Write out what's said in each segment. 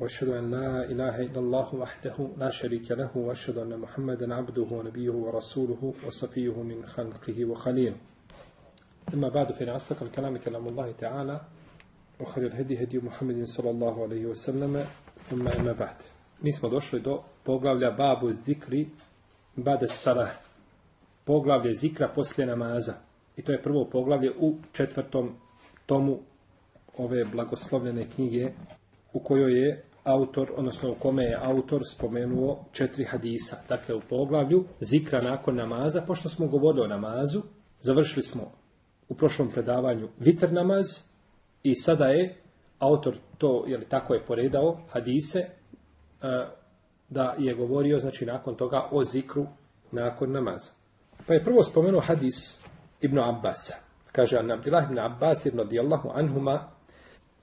واشهد ان لا اله الا الله وحده لا شريك له واشهد ان محمدا عبده ونبيه ورسوله وصفيه من خلقه وخليله اما بعد فان اصدق الكلام كلام الله تعالى وخير الهدي هدي محمد صلى الله عليه وسلم ثم اما بعد Mi smo došli do poglavlja babu zikri bade salah. Poglavlje zikra poslije namaza. I to je prvo poglavlje u četvrtom tomu ove blagoslovljene knjige u kojoj je autor, odnosno u kome je autor spomenuo četiri hadisa. Dakle, u poglavlju zikra nakon namaza, pošto smo govorili o namazu, završili smo u prošlom predavanju vitr namaz i sada je autor to, jeli tako je poredao, hadise, e, da je govorio, znači, nakon toga o zikru nakon namaza. Pa je prvo spomenuo hadis Ibn Abbasa. Kaže, an Abdillah ibn Abbas ibn radijallahu anhuma,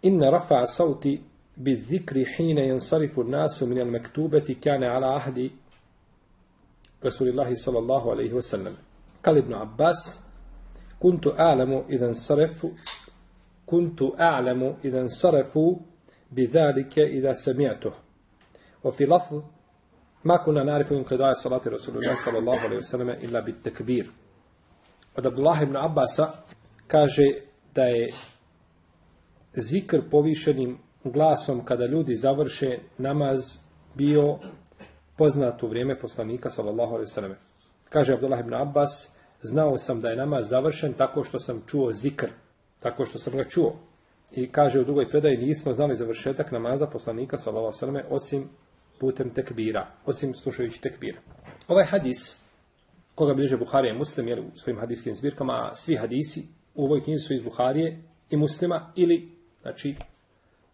inna rafa sauti بالذكر حين ينصرف الناس من المكتوبة كان على عهد رسول الله صلى الله عليه وسلم. قال ابن عباس كنت أعلم إذا انصرف كنت أعلم إذا انصرفوا بذلك إذا سمعته. وفي لفظ ما كنا نعرف انقضاء صلاة رسول الله صلى الله عليه وسلم إلا بالتكبير. od Abdullah ibn Abbasa kaže da je zikr povišenim glasom kada ljudi završe namaz bio poznat u vrijeme poslanika sallallahu alejhi ve selleme. Kaže Abdullah ibn Abbas, znao sam da je namaz završen tako što sam čuo zikr, tako što sam ga čuo. I kaže u drugoj predaji nismo znali završetak namaza poslanika sallallahu alejhi ve selleme osim putem tekbira, osim slušajući tekbira. Ovaj hadis koga bliže Buharija i Muslim jer u svojim hadijskim zbirkama, svi hadisi u ovoj knjizi su iz Buharije i Muslima ili znači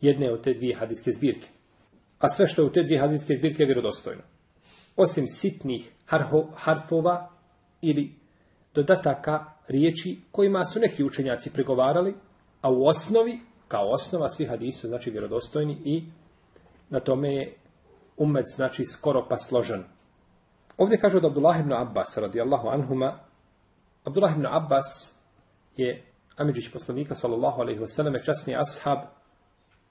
jedne od te dvije hadijske zbirke. A sve što je u te dvije hadijske zbirke je vjerodostojno. Osim sitnih harho, harfova ili dodataka riječi kojima su neki učenjaci pregovarali, a u osnovi, kao osnova, svi hadisa, su znači vjerodostojni i na tome je umet znači skoro pa složen. Ovdje kaže od Abdullah ibn Abbas radijallahu anhuma, Abdullah ibn Abbas je Amidžić poslanika sallallahu alaihi wasallam, časni ashab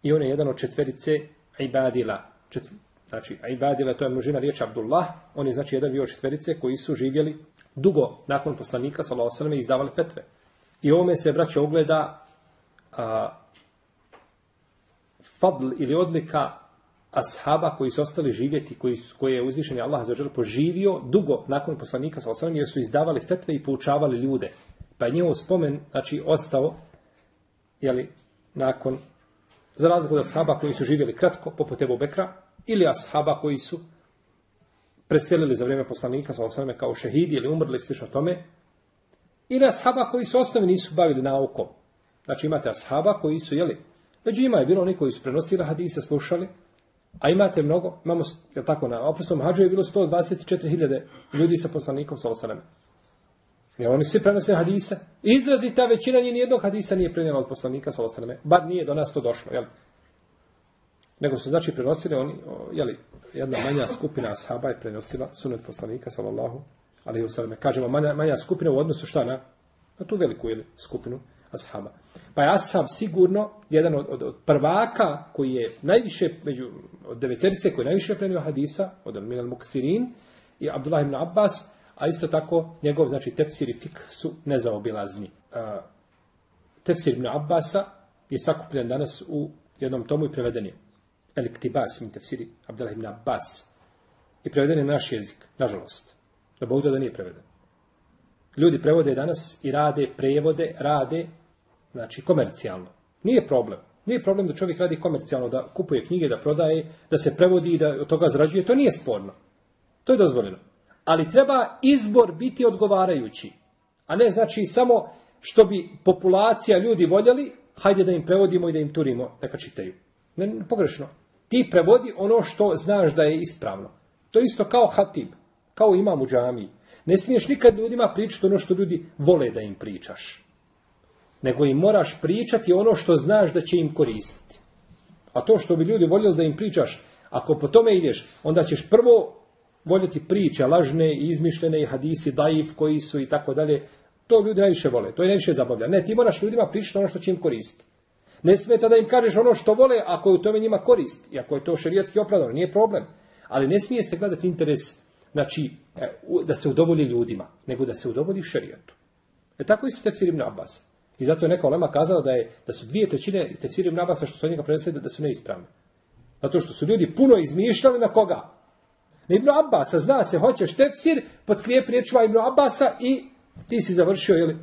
i on je jedan od četverice ibadila. Četv... Znači, ibadila to je množina riječ Abdullah, on je znači jedan bio četverice koji su živjeli dugo nakon poslanika sallallahu sallam, izdavali fetve. I ovome se, braće, ogleda a, fadl ili odlika ashaba koji su ostali živjeti, koji koje je uzvišeni Allah za poživio dugo nakon poslanika sallallahu alejhi ve sellem jer su izdavali fetve i poučavali ljude. Pa je njegov spomen, znači, ostao, jeli, nakon, za razliku od ashaba koji su živjeli kratko, poput Ebu Bekra, ili ashaba koji su preselili za vrijeme poslanika, sallallahu alejhi ve sellem kao šehidi ili umrli, slično tome, ili ashaba koji su osnovi nisu bavili naukom. Znači, imate ashaba koji su, jeli, među ima je bilo oni koji su prenosili hadise, slušali, A imate mnogo, imamo, je tako, na oprostom hađu je bilo 124.000 ljudi sa poslanikom sa osvrame. I oni svi prenose hadise. Izrazi ta većina njih nijednog hadisa nije prenijela od poslanika sa osaname. Bar nije do nas to došlo, jel? Nego su znači prenosili oni, jeli, jedna manja skupina ashaba je prenosila sunet poslanika sallallahu alaihi ve sallam. Kažemo manja, manja skupina u odnosu šta na, na tu veliku jeli, skupinu ashaba. Pa je ashab sigurno jedan od, od, od prvaka koji je najviše, među od deveterice koji je najviše prenio hadisa, od Minal Muksirin i Abdullah ibn Abbas, a isto tako njegov, znači, tefsir i fik su nezaobilazni. Tefsir ibn Abbasa je sakupljen danas u jednom tomu i preveden je. Eliktibas, min tefsiri Abdullah ibn Abbas. I preveden je naš jezik, nažalost. Da Bog da nije preveden. Ljudi prevode danas i rade prevode, rade znači komercijalno. Nije problem. Nije problem da čovjek radi komercijalno, da kupuje knjige, da prodaje, da se prevodi i da od toga zarađuje. To nije sporno. To je dozvoljeno. Ali treba izbor biti odgovarajući. A ne znači samo što bi populacija ljudi voljeli, hajde da im prevodimo i da im turimo, neka čitaju. Ne, ne, pogrešno. Ti prevodi ono što znaš da je ispravno. To je isto kao hatib, kao imam u džamiji. Ne smiješ nikad ljudima pričati ono što ljudi vole da im pričaš nego im moraš pričati ono što znaš da će im koristiti. A to što bi ljudi voljeli da im pričaš, ako po tome ideš, onda ćeš prvo voljeti priče, lažne, i izmišljene i hadisi, daif koji su i tako dalje. To ljudi najviše vole, to je najviše zabavlja. Ne, ti moraš ljudima pričati ono što će im koristiti. Ne smeta da im kažeš ono što vole, ako je u tome njima korist. I ako je to šerijatski opravdano, nije problem. Ali ne smije se gledati interes, znači, e, da se udovolji ljudima, nego da se udovolji šerijatu. E tako isto tefsir ibn Abbas. I zato je neka olema kazala da, je, da su dvije trećine tefsir ibn Abbasa što su od njega prenosili da su neispravne. Zato što su ljudi puno izmišljali na koga? Na Ibnu Abbasa, zna se, hoćeš tefsir, podkrijep riječima Ibnu Abbasa i ti si završio, jeli,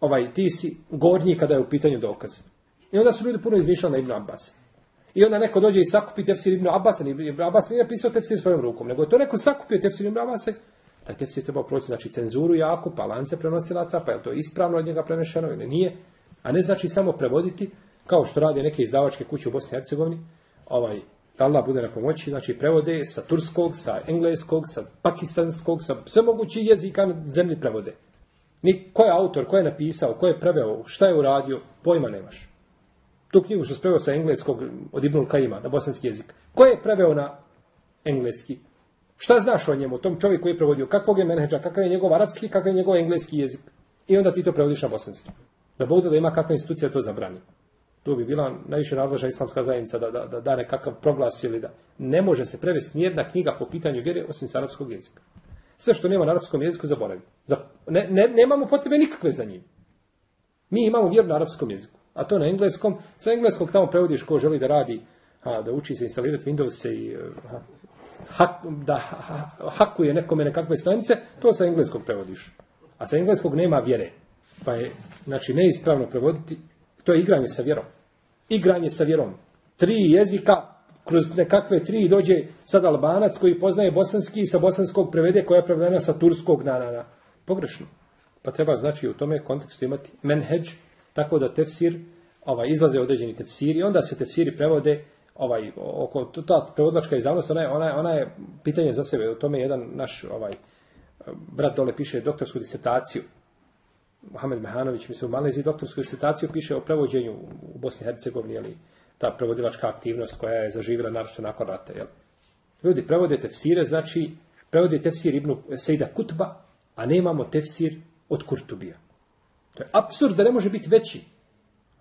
ovaj, ti si gornji kada je u pitanju dokaz. I onda su ljudi puno izmišljali na Ibnu Abbasa. I onda neko dođe i sakupi tefsir Ibnu Abbasa, Ibn Abbas nije napisao tefsir svojom rukom, nego je to neko sakupio tefsir Ibnu Abbasa, taj tefsir treba proći, znači cenzuru jako, pa lance prenosilaca, pa je to ispravno od njega prenešeno ili nije, a ne znači samo prevoditi, kao što rade neke izdavačke kuće u Bosni i Hercegovini, ovaj, da Allah bude na pomoći, znači prevode sa turskog, sa engleskog, sa pakistanskog, sa sve mogući jezika na zemlji prevode. Ni ko je autor, ko je napisao, ko je preveo, šta je uradio, pojma nemaš. Tu knjigu što spreveo sa engleskog od Ibnul Kajima na bosanski jezik. Ko je preveo na engleski? Šta znaš o njemu, o tom čovjeku koji je prevodio? Kakvog je menedža, kakav je njegov arapski, kakav je njegov engleski jezik? I onda ti to prevodiš na bosanski. Da bude da ima kakva institucija to zabrani. To bi bila najviše nadležna islamska zajednica da, da, da da nekakav proglas ili da ne može se prevesti nijedna knjiga po pitanju vjere osim sa arapskog jezika. Sve što nema na arapskom jeziku zaboravi. Za, ne, ne, nemamo potrebe nikakve za njim. Mi imamo vjeru na arapskom jeziku. A to na engleskom. Sa engleskog tamo prevodiš ko želi da radi, a, da uči se instalirati Windows i e, a, hak, da ha, hakuje nekome nekakve stranice, to sa engleskog prevodiš. A sa engleskog nema vjere. Pa je, znači, neispravno prevoditi To je igranje sa vjerom. Igranje sa vjerom. Tri jezika, kroz nekakve tri dođe sad albanac koji poznaje bosanski i sa bosanskog prevede koja je prevedena sa turskog na, na, na. Pogrešno. Pa treba znači u tome kontekstu imati menheđ, tako da tefsir, ovaj, izlaze određeni tefsiri, onda se tefsiri prevode ovaj oko ta prevodlačka izdavnost ona je, ona je, ona je pitanje za sebe o tome jedan naš ovaj brat dole piše doktorsku disertaciju Mohamed Mehanović, mislim, u Malezi doktorsku disertaciju piše o prevođenju u Bosni i Hercegovini, ali ta prevodilačka aktivnost koja je zaživjela naravno nakon rata. Jel? Ljudi, prevode tefsire, znači, prevode tefsir Ibnu Sejda Kutba, a nemamo tefsir od Kurtubija. To je absurd da ne može biti veći.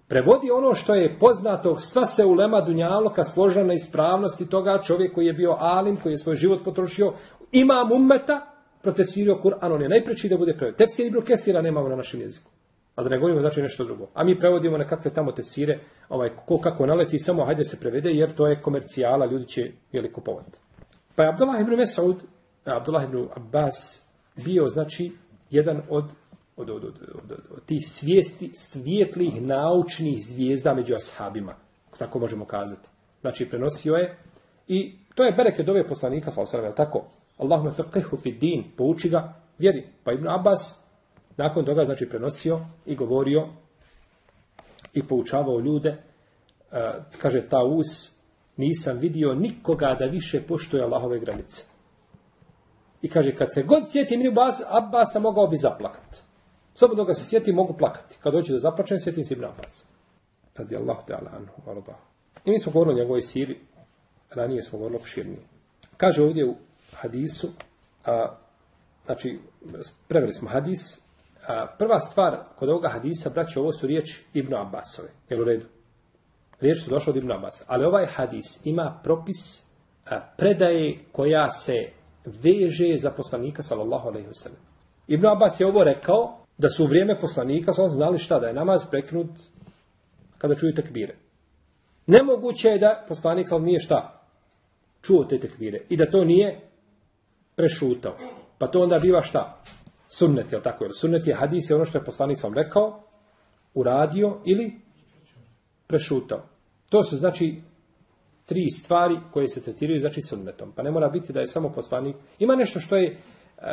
Prevodi ono što je poznato, sva se ulema Dunjaloka složena ispravnosti toga čovjek koji je bio alim, koji je svoj život potrošio, imam ummeta, protecirio Kur'an, on je najpreći da bude preveden. Tefsir Ibn Kesira nemamo na našem jeziku. A da ne govorimo znači nešto drugo. A mi prevodimo na kakve tamo tefsire, ovaj, ko kako naleti, samo hajde se prevede, jer to je komercijala, ljudi će jeli kupovati. Pa je Abdullah ibn Mesaud, Abdullah ibn Abbas, bio, znači, jedan od, od, od, od, od, od, od tih svijesti, svijetlih naučnih zvijezda među ashabima. Tako možemo kazati. Znači, prenosio je i to je bereket ove poslanika, sa osrame, tako? Allahume feqihu fi din, pouči ga vjeri. Pa Ibn Abbas nakon toga znači prenosio i govorio i poučavao ljude, uh, kaže Taus, nisam vidio nikoga da više poštuje Allahove granice. I kaže, kad se god sjetim Ibn Abbas, Abbasa mogao bi zaplakat. Samo dok ga se sjetim, mogu plakati. Kad dođe da zaplačem, sjetim se Ibn Abbas. Radi Allah ta'ala anhu, arda. I mi smo govorili o njegovoj siri, ranije smo govorili opširnije. Kaže ovdje u hadisu, a, znači, preveli smo hadis, a, prva stvar kod ovoga hadisa, braće, ovo su riječi Ibnu Abbasove, jel u redu? Riječi su došle od Ibnu Abbas, ali ovaj hadis ima propis a, predaje koja se veže za poslanika, sallallahu alaihi wasallam. Ibnu Abbas je ovo rekao, da su u vrijeme poslanika, su znali šta, da je namaz preknut kada čuju tekbire. Nemoguće je da poslanik sam nije šta čuo te tekbire i da to nije prešutao. Pa to onda biva šta? Sunnet, je li tako? Jer sunnet je hadis, je ono što je poslanik sam rekao, uradio ili prešutao. To su znači tri stvari koje se tretiraju znači sunnetom. Pa ne mora biti da je samo poslanik. Ima nešto što je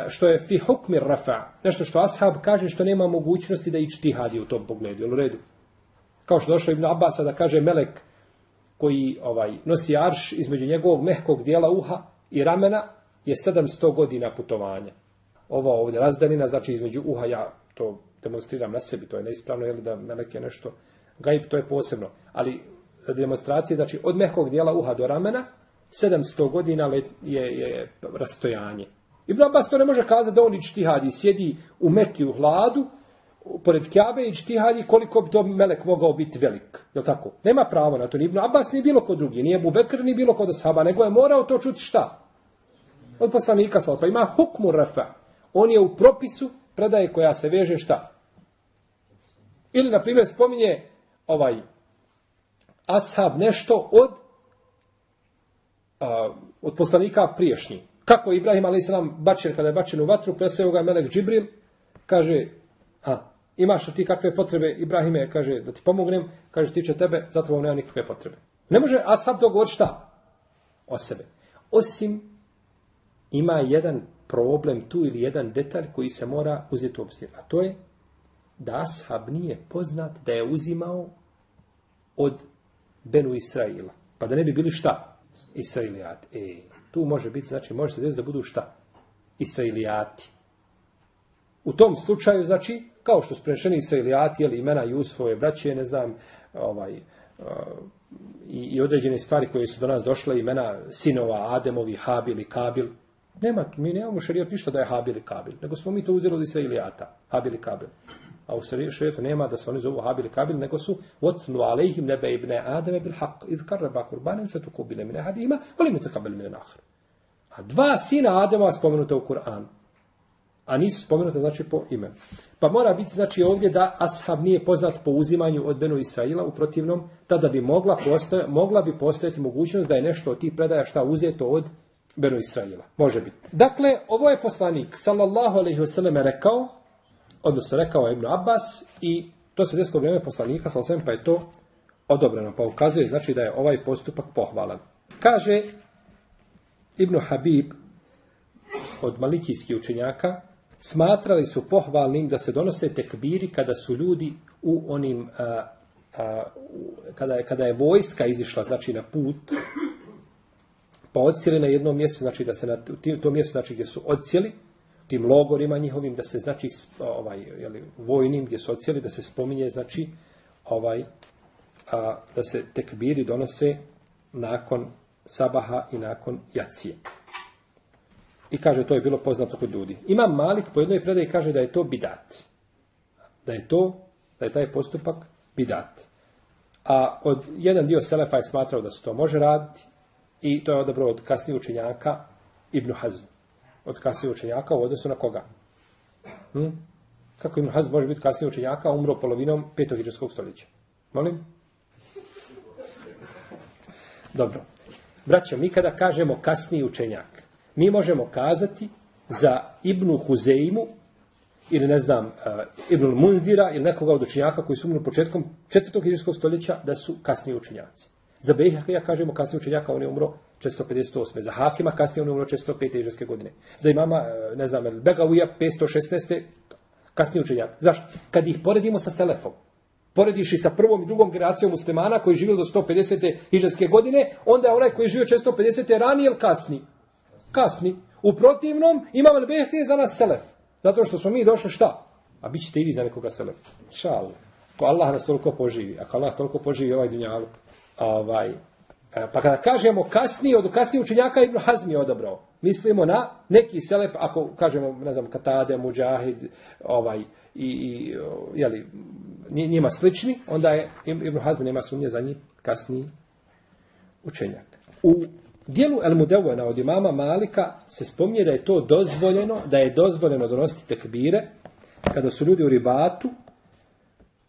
što je fi hukmi rafa, nešto što ashab kaže što nema mogućnosti da ići tihadi u tom pogledu, jel u redu? Kao što došao Ibn Abbas da kaže Melek koji ovaj nosi arš između njegovog mehkog dijela uha i ramena, je 700 godina putovanja. Ova ovdje razdanina, znači između uha, ja to demonstriram na sebi, to je neispravno, je li da melek je nešto, gajb to je posebno. Ali demonstracije, znači od mehkog dijela uha do ramena, 700 godina je, je rastojanje. Ibn Abbas to ne može kazati da on ići sjedi u Mekki u hladu, pored Kjabe i čtihadi koliko bi to melek mogao biti velik. Je tako? Nema pravo na to. Ni Ibn Abbas, ni bilo ko drugi. Nije Bubekr, ni bilo ko da sahaba. Nego je morao to čuti šta? Od poslanika sa Pa ima hukmu rafa. On je u propisu predaje koja se veže šta? Ili, na primjer, spominje ovaj ashab nešto od a, od poslanika priješnji. Kako je Ibrahim a.s. bačen, kada je bačen u vatru, preseo ga Melek Džibril, kaže, a, imaš li ti kakve potrebe, Ibrahime, kaže, da ti pomognem, kaže, tiče tebe, zato vam nema nikakve potrebe. Ne može ashab dogovor govori šta? O sebe. Osim, ima jedan problem tu ili jedan detalj koji se mora uzeti u obzir. A to je da ashab nije poznat da je uzimao od Benu Israila. Pa da ne bi bili šta? Israilijati. E, tu može biti, znači, može se desiti da budu šta? Israilijati. U tom slučaju, znači, kao što su prenešeni Israilijati, ili imena Jusufove braće, ne znam, ovaj, uh, i, i određene stvari koje su do nas došle, imena sinova Ademovi, Habil i Kabil, nema, mi nemamo šarijat ništa da je Habil i Kabil, nego smo mi to uzeli od Israilijata, Habil i Kabil a u šerijetu nema da se oni zovu Habil i Kabil, nego su وَتْنُوا عَلَيْهِمْ نَبَ إِبْنَ آدَمَ بِالْحَقِّ إِذْ قَرَّبَا قُرْبَانًا فَتُقُبِّلَ مِنْ أَحَدِهِمَا وَلِمْ يُتَقَبَّلْ مِنَ الْآخَرِ A dva sina Adema spomenuta u Kur'anu. A nisu spomenuta znači po imenu. Pa mora biti znači ovdje da ashab nije poznat po uzimanju od Benu Israila, u protivnom, tada bi mogla, postoje, mogla bi postojati mogućnost da je nešto od tih predaja šta uzeto od Beno Israila. Može biti. Dakle, ovo je poslanik, sallallahu alaihi wasallam, rekao, odnosno rekao Ibn Abbas i to se desilo u vrijeme poslanika, sallallahu alaihi pa je to odobreno, pa ukazuje znači da je ovaj postupak pohvalan. Kaže Ibn Habib od malikijskih učenjaka, smatrali su pohvalnim da se donose tekbiri kada su ljudi u onim, a, a, kada, je, kada je vojska izišla, znači na put, pa odcijeli na jednom mjestu, znači da se na tom mjestu, znači gdje su odcijeli, tim logorima njihovim da se znači ovaj je li vojnim gdje su odcijeli, da se spominje znači ovaj a, da se tekbiri donose nakon sabaha i nakon jacije. I kaže to je bilo poznato kod ljudi. Ima Malik po jednoj predaji kaže da je to bidat. Da je to da je taj postupak bidat. A od jedan dio selefa je smatrao da se to može raditi i to je odabro od kasnijih učenjaka Ibn Hazm od kasnije učenjaka u odnosu na koga? Hm? Kako Ibn Hazm može biti kasnije učenjaka, umro polovinom petog hiđarskog stoljeća? Molim? Dobro. Braćo, mi kada kažemo kasniji učenjak, mi možemo kazati za Ibnu Huzeimu, ili ne znam, uh, Ibnu Munzira, ili nekoga od učenjaka koji su umrli početkom četvrtog hiđarskog stoljeća, da su kasniji učenjaci. Za Bejheka, ja kažemo kasnije učenjaka, on je umro 458. Za Hakima kasnije on je umro 405. ižeske godine. Za imama, e, ne znam, Begavija 516. kasnije učenjaka. Zašto? Kad ih poredimo sa Selefom, porediš i sa prvom i drugom generacijom muslimana koji je živio do 150. ižeske godine, onda je onaj koji je živio 450. ranije ili kasni? Kasni. U protivnom, imam Al-Behti za nas Selef. Zato što smo mi došli šta? A bit ćete i vi za nekoga Selef. Šal. Ko Allah nas toliko poživi. Ako Allah toliko poživi ovaj dunjalu. Ovaj, e, pa kada kažemo kasnije, od kasnije učenjaka Ibn Hazm je odabrao. Mislimo na neki selef, ako kažemo, ne znam, Katade, Mujahid, ovaj, i, i jeli, njima slični, onda je Ibn Hazm nema sumnje za njih kasniji učenjak. U dijelu El Mudevena od imama Malika se spominje da je to dozvoljeno, da je dozvoljeno donositi tekbire kada su ljudi u ribatu,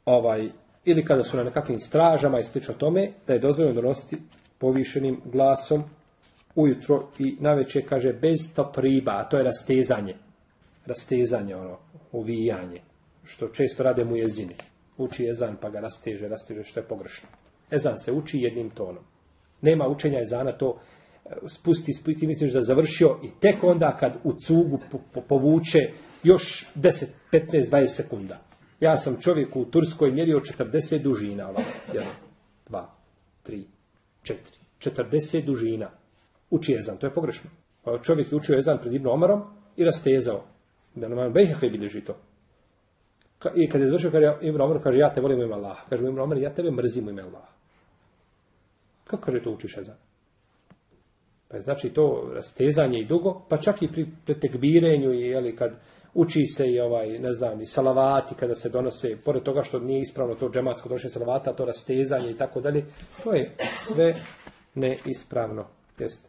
ovaj, ili kada su na nekakvim stražama i slično tome, da je dozvoljeno donositi povišenim glasom ujutro i naveče kaže bez topriba, a to je rastezanje. Rastezanje, ono, uvijanje, što često rade mu jezini. Uči jezan pa ga rasteže, rasteže što je pogrešno. Ezan se uči jednim tonom. Nema učenja jezana, to e, spusti, spusti, misliš da završio i tek onda kad u cugu po, po, povuče još 10, 15, 20 sekunda. Ja sam čovjek u Turskoj mjerio 40 dužina, ovako, 1, 2, 3, četiri. Četrdese dužina. Uči jezan, to je pogrešno. Pa čovjek je učio jezan pred Ibn Omarom i rastezao. Da nam je Bejhekaj bilježi to. I kad je završio, kaže, Ibn Omar kaže, ja te volim ime Allah. Kaže Ibn Omar, ja tebe mrzim ime Allah. Kako kaže to učiš jezan? Pa je znači to rastezanje i dugo, pa čak i pri pretekbirenju i jeli, kad uči se i ovaj, ne znam, i salavati kada se donose, pored toga što nije ispravno to džematsko donošenje salavata, to rastezanje i tako dalje, to je sve neispravno. Jeste.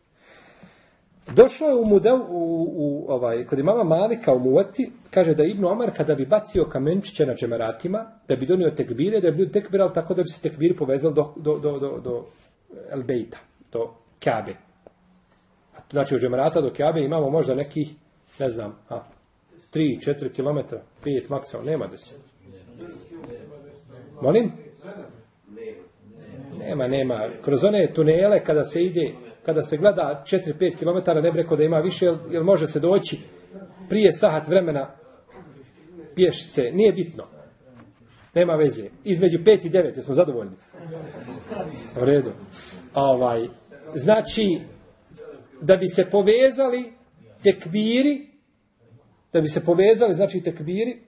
Došlo je u Mudev, u, u, ovaj, kod imama Malika u Muvati, kaže da Ibnu Omar kada bi bacio kamenčiće na džemeratima, da bi donio tekbire, da bi ljudi tekbiral tako da bi se tekbiri povezali do, do, do, do, do Elbejta, do Kabe. Znači od džemerata do Kabe imamo možda nekih, ne znam, a, 3-4 km, 5 maksimum, nema da se. Molim? Nema, nema. Kroz one tunele kada se ide, kada se gleda 4-5 km, ne bi rekao da ima više, jer, jer može se doći prije sahat vremena pješice. Nije bitno. Nema veze. Između 5 i 9, smo zadovoljni. U redu. Ovaj, znači, da bi se povezali tekbiri, da bi se povezali, znači tekbiri,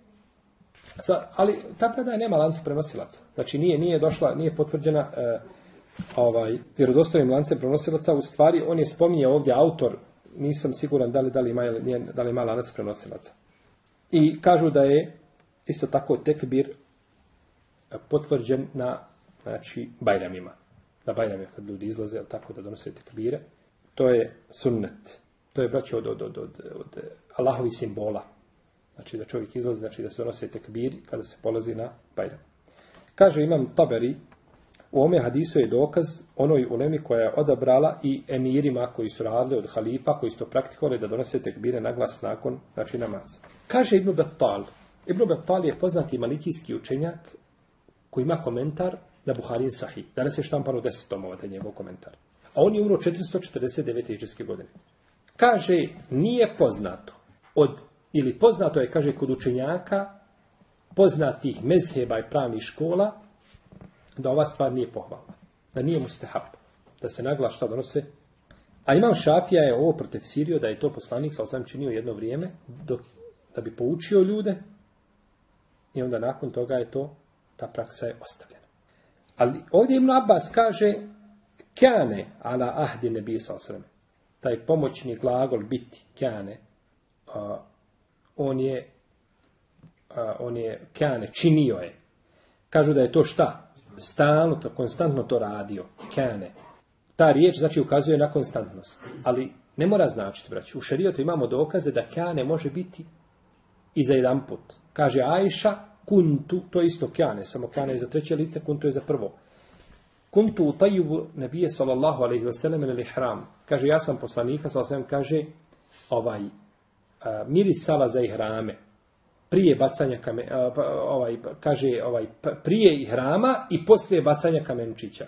sa, ali ta predaja nema lanca prenosilaca. Znači nije nije došla, nije potvrđena e, ovaj vjerodostojnim lancem prenosilaca, u stvari on je spominje ovdje autor, nisam siguran da li da li ima nije, da li ima lanac prenosilaca. I kažu da je isto tako tekbir eh, potvrđen na znači bajramima. Na bajramima kad ljudi izlaze, tako da donose tekbire. To je sunnet. To je braćo od, od, od, od, od Allahovi simbola. Znači da čovjek izlazi, znači da se donose tekbiri kada se polazi na bajram. Kaže imam Taberi, u ome hadisu je dokaz onoj ulemi koja je odabrala i emirima koji su radili od halifa, koji su to praktikovali da donose tekbire na glas nakon znači namaza. Kaže Ibn Battal, Ibn Battal je poznati malikijski učenjak koji ima komentar na Buharin Sahih. Danas je štampano 10 tomova, taj njegov komentar. A on je umro 449. iđeske godine. Kaže, nije poznato od, ili poznato je, kaže, kod učenjaka poznatih mezheba i pravnih škola, da ova stvar nije pohvalna. Da nije mu stehab. Da se nagla šta donose. A imam šafija je ovo protefsirio da je to poslanik, sa sam činio jedno vrijeme, dok, da bi poučio ljude i onda nakon toga je to, ta praksa je ostavljena. Ali ovdje Ibn Abbas kaže, kane ala ahdi nebi sa osreme. Taj pomoćni glagol biti, kane, a, on je a, on je kane, činio je. Kažu da je to šta? Stalno, to, konstantno to radio. Kane. Ta riječ znači ukazuje na konstantnost. Ali ne mora značiti, braći. U šerijotu imamo dokaze da kane može biti i za jedan put. Kaže Ajša, kuntu, to je isto kane, samo kane je za treće lice, kuntu je za prvo kuntu u tajubu nebije sallallahu alaihi wasallam ili ihram. Kaže, ja sam poslanika, sallallahu alaihi kaže, ovaj, mirisala za ihrame, prije bacanja kamen, a, pa, ovaj, kaže, ovaj, prije ihrama i poslije bacanja kamenčića.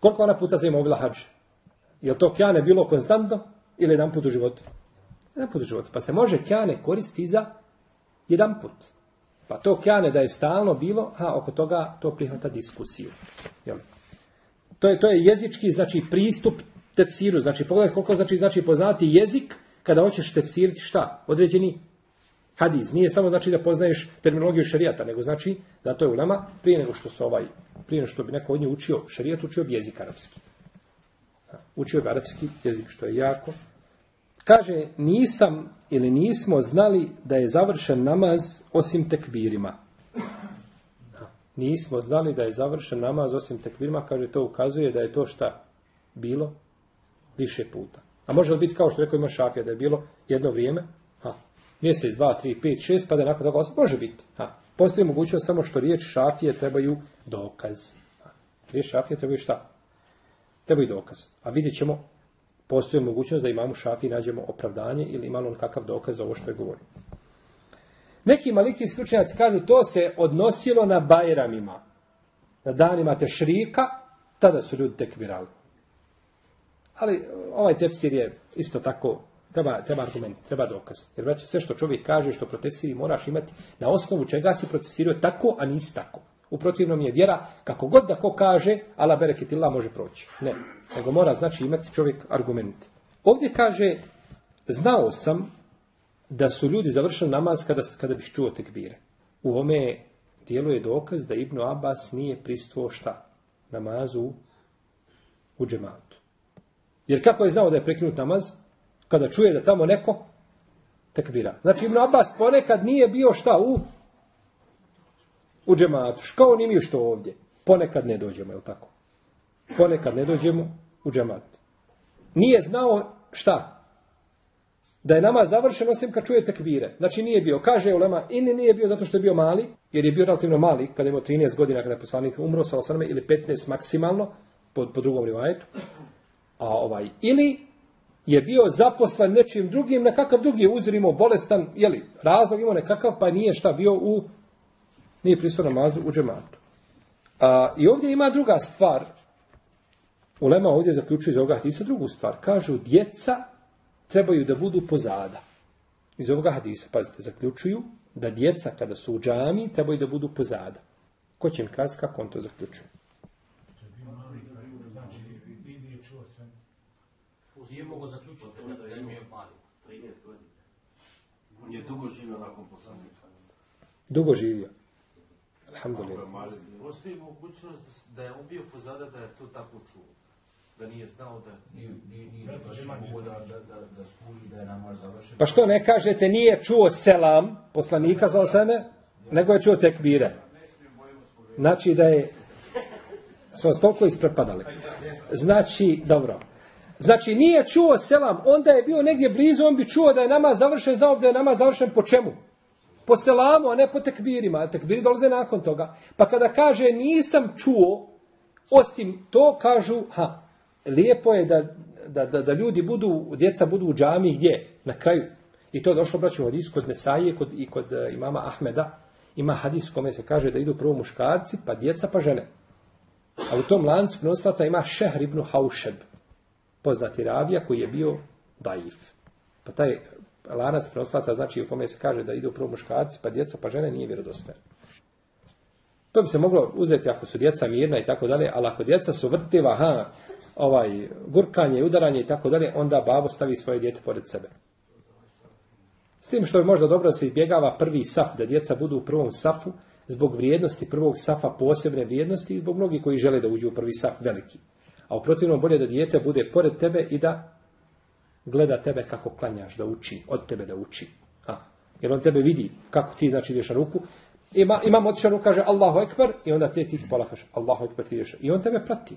Koliko ona puta se mogla hađ? Je to kjane bilo konstantno ili jedan put u životu? Jedan put u životu. Pa se može kjane koristiti za jedan put. Pa to kjane da je stalno bilo, a oko toga to prihvata diskusiju. Jel? To je to je jezički znači pristup tefsiru, znači pogledaj koliko znači znači poznati jezik kada hoćeš tefsiriti šta? Određeni hadis. Nije samo znači da poznaješ terminologiju šerijata, nego znači da to je ulema prije nego što se ovaj prije nego što bi neko od nje učio šerijat, učio bi jezik arapski. Učio bi arapski jezik, što je jako. Kaže, nisam ili nismo znali da je završen namaz osim tekbirima. Nismo znali da je završen namaz osim tekbirima, kaže, to ukazuje da je to šta bilo više puta. A može li biti kao što rekao ima šafija, da je bilo jedno vrijeme, ha, mjesec, dva, tri, pet, šest, pa da nakon toga osam, može biti. Ha. Postoji mogućnost samo što riječ šafije trebaju dokaz. Ha. Riječ šafije trebaju šta? Trebaju dokaz. A vidjet ćemo postoji mogućnost da imamo Šafiji nađemo opravdanje ili imamo kakav dokaz za ovo što je govorio. Neki maliki skučenjaci kažu to se odnosilo na bajramima. Na danima tešrika, tada su ljudi tekbirali. Ali e, ovaj tefsir je isto tako, treba, treba argument, treba dokaz. Jer već sve što čovjek kaže, što protefsiri, moraš imati na osnovu čega si protefsirio tako, a nisi tako. U protivnom je vjera, kako god da ko kaže, ala bereketillah može proći. Ne, nego mora znači imati čovjek argument. Ovdje kaže, znao sam da su ljudi završili namaz kada, kada bih čuo tekbire. U ome dijelu je dokaz da Ibnu Abbas nije pristuo šta? Namazu u džematu. Jer kako je znao da je prekinut namaz? Kada čuje da tamo neko tekbira. Znači Ibn Abbas ponekad nije bio šta u u džematu. Kao ni mi što ovdje. Ponekad ne dođemo, je tako? Ponekad ne dođemo u džemat. Nije znao šta? Da je namaz završeno osim kad čuje tekbire. Znači nije bio. Kaže Ulema, i nije bio zato što je bio mali, jer je bio relativno mali, kada je imao 13 godina kada je poslanik umro, sa ili 15 maksimalno, po, po drugom rivajetu. A ovaj, ili je bio zaposlan nečim drugim, na kakav drugi je uzir bolestan, jeli, razlog imao nekakav, pa nije šta bio u, nije prisutno namazu u džematu. A, I ovdje ima druga stvar, Ulema ovdje zaključuje iz ovoga hadisa drugu stvar. Kažu, djeca trebaju da budu pozada. Iz ovoga hadisa, pazite, zaključuju da djeca kada su u džami trebaju da budu pozada. Ko će im kazati kako on to zaključuje? Nije mogo zaključiti da je imao mali. 13 godina. On je dugo živio nakon poslanika. Dugo živio. Alhamdulillah. Postoji mogućnost da je on bio pozada da je to tako čuo. Da nije znao da... Nije, nije, nije baš mogo da, da, da, da skuži da je namaz završen. Pa što ne kažete, nije čuo selam poslanika za osame, nego je čuo tekbire. Znači da je... Smo toliko isprepadali. Znači, dobro. Znači nije čuo selam, onda je bio negdje blizu, on bi čuo da je nama završen, znao da je nama završen po čemu? Po selamu, a ne po tekbirima. A tekbiri dolaze nakon toga. Pa kada kaže nisam čuo, osim to kažu, ha, lijepo je da, da, da, da ljudi budu, djeca budu u džami gdje? Na kraju. I to je došlo, braću, od hadis kod Mesaije kod, i kod uh, imama Ahmeda. Ima hadis kome se kaže da idu prvo muškarci, pa djeca, pa žene. A u tom lancu prenoslaca ima Šehr ibn Haušeb, poznati ravija koji je bio daif. Pa taj lanac prenoslaca znači u kome se kaže da idu prvo muškarci, pa djeca, pa žene, nije vjerodostojan. To bi se moglo uzeti ako su djeca mirna i tako dalje, ali ako djeca su vrtiva, ha, ovaj, gurkanje, udaranje i tako dalje, onda babo stavi svoje djete pored sebe. S tim što je možda dobro da se izbjegava prvi saf, da djeca budu u prvom safu, zbog vrijednosti prvog safa posebne vrijednosti i zbog mnogih koji žele da uđu u prvi saf veliki. A u protivnom bolje da dijete bude pored tebe i da gleda tebe kako klanjaš, da uči, od tebe da uči. A, jer on tebe vidi kako ti znači ideš na ruku. Ima, imam otišan ruku, kaže Allahu Ekber i onda te ti polakaš Allahu Ekber ti ideš. I on tebe prati.